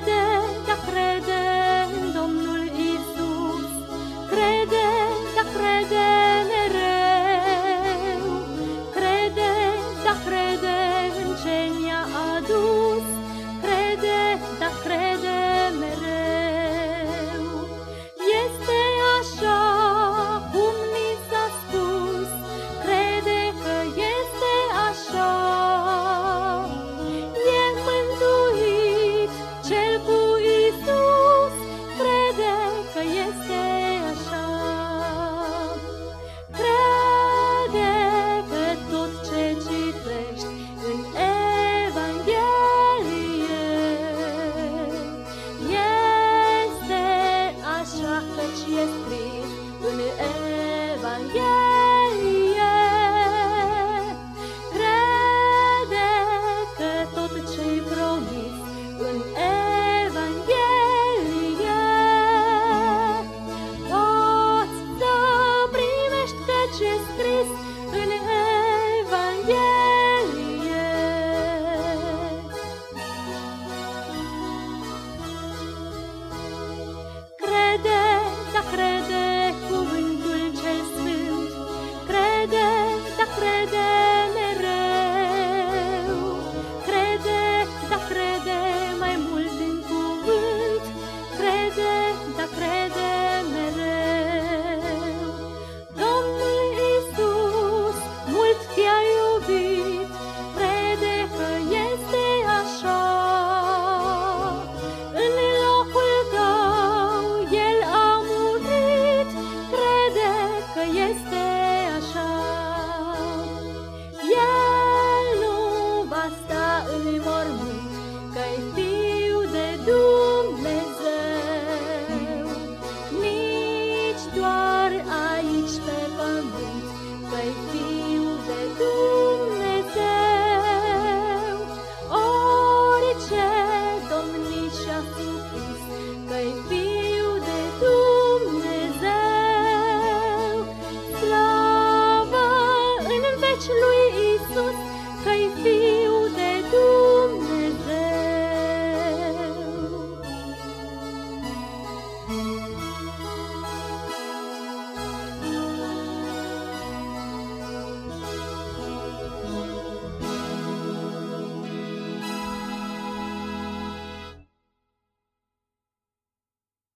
kadar cer aici pe pământ, Păi fiu de Dumnezeu. Orice domnișa supus, Păi fiu